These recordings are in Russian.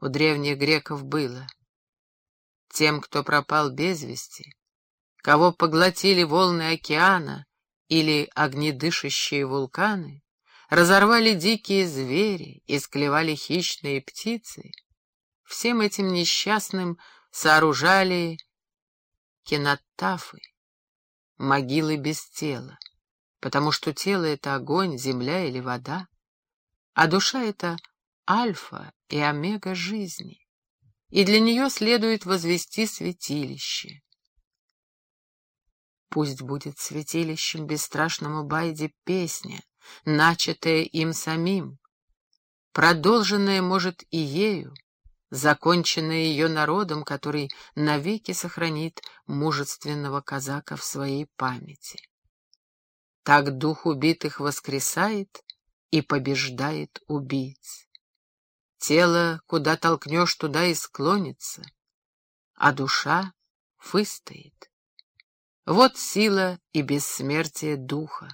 у древних греков было. Тем, кто пропал без вести, кого поглотили волны океана или огнедышащие вулканы, разорвали дикие звери, исклевали хищные птицы, всем этим несчастным сооружали кинотафы, могилы без тела, потому что тело — это огонь, земля или вода, а душа — это альфа и омега жизни, и для нее следует возвести святилище. Пусть будет святилищем бесстрашному Байде песня, начатая им самим, продолженная, может, и ею, законченная ее народом, который навеки сохранит мужественного казака в своей памяти. Так дух убитых воскресает и побеждает убийц. Тело, куда толкнешь, туда и склонится, а душа выстоит. Вот сила и бессмертие духа.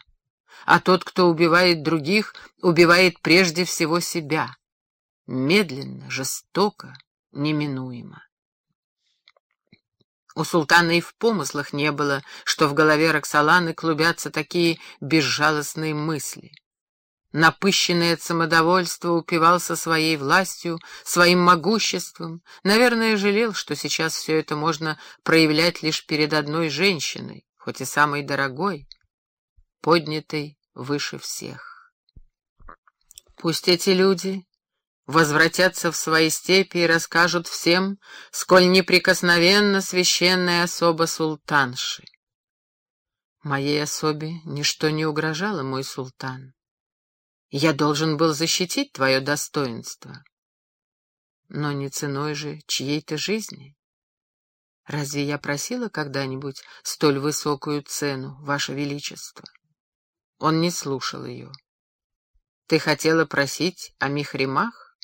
А тот, кто убивает других, убивает прежде всего себя. Медленно, жестоко, неминуемо. У султана и в помыслах не было, что в голове Роксоланы клубятся такие безжалостные мысли. Напыщенный от самодовольства упивался своей властью, своим могуществом. Наверное, жалел, что сейчас все это можно проявлять лишь перед одной женщиной, хоть и самой дорогой, поднятой выше всех. Пусть эти люди возвратятся в свои степи и расскажут всем, сколь неприкосновенно священная особа султанши. Моей особе ничто не угрожало, мой султан. Я должен был защитить твое достоинство. Но не ценой же чьей-то жизни. Разве я просила когда-нибудь столь высокую цену, Ваше Величество? Он не слушал ее. Ты хотела просить о михримах?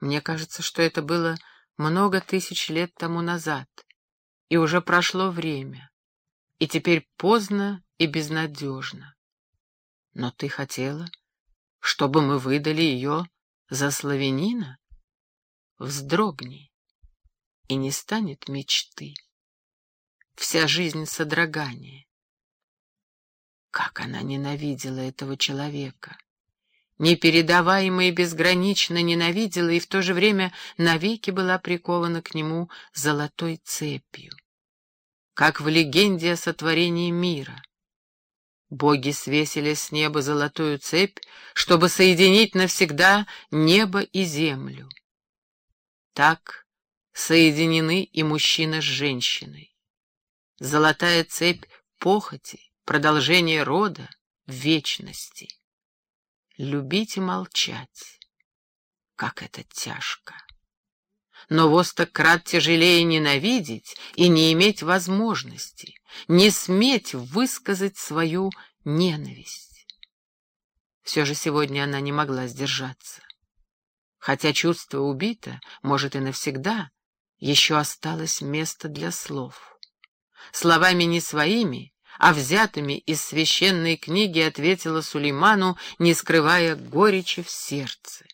Мне кажется, что это было много тысяч лет тому назад, и уже прошло время, и теперь поздно и безнадежно. Но ты хотела, чтобы мы выдали ее за славянина? Вздрогни, и не станет мечты. Вся жизнь содрогание. Как она ненавидела этого человека! Непередаваемо и безгранично ненавидела и в то же время навеки была прикована к нему золотой цепью. Как в легенде о сотворении мира — Боги свесили с неба золотую цепь, чтобы соединить навсегда небо и землю. Так соединены и мужчина с женщиной. Золотая цепь похоти, продолжение рода, вечности. Любить и молчать. Как это тяжко! Но востократ тяжелее ненавидеть и не иметь возможности, не сметь высказать свою ненависть. Все же сегодня она не могла сдержаться. Хотя чувство убито, может, и навсегда, еще осталось место для слов. Словами не своими, а взятыми из священной книги ответила Сулейману, не скрывая горечи в сердце.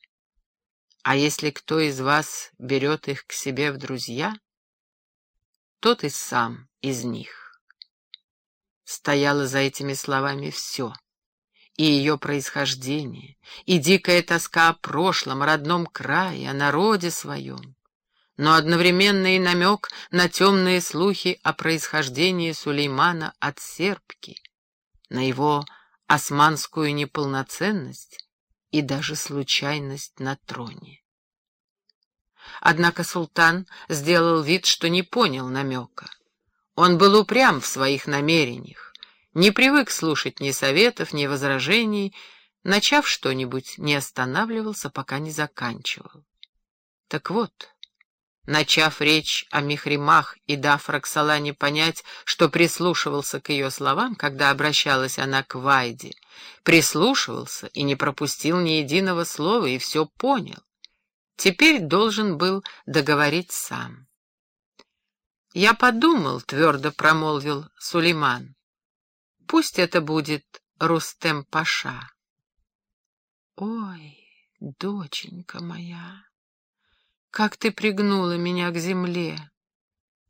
А если кто из вас берет их к себе в друзья, тот и сам из них. Стояло за этими словами все. И ее происхождение, и дикая тоска о прошлом, родном крае, о народе своем. Но одновременно и намек на темные слухи о происхождении Сулеймана от серпки, на его османскую неполноценность и даже случайность на троне. Однако султан сделал вид, что не понял намека. Он был упрям в своих намерениях, не привык слушать ни советов, ни возражений, начав что-нибудь, не останавливался, пока не заканчивал. Так вот, начав речь о Михримах и дав Роксолане понять, что прислушивался к ее словам, когда обращалась она к Вайде, прислушивался и не пропустил ни единого слова и все понял. Теперь должен был договорить сам. «Я подумал», — твердо промолвил Сулейман. «Пусть это будет Рустем Паша». «Ой, доченька моя!» Как ты пригнула меня к земле.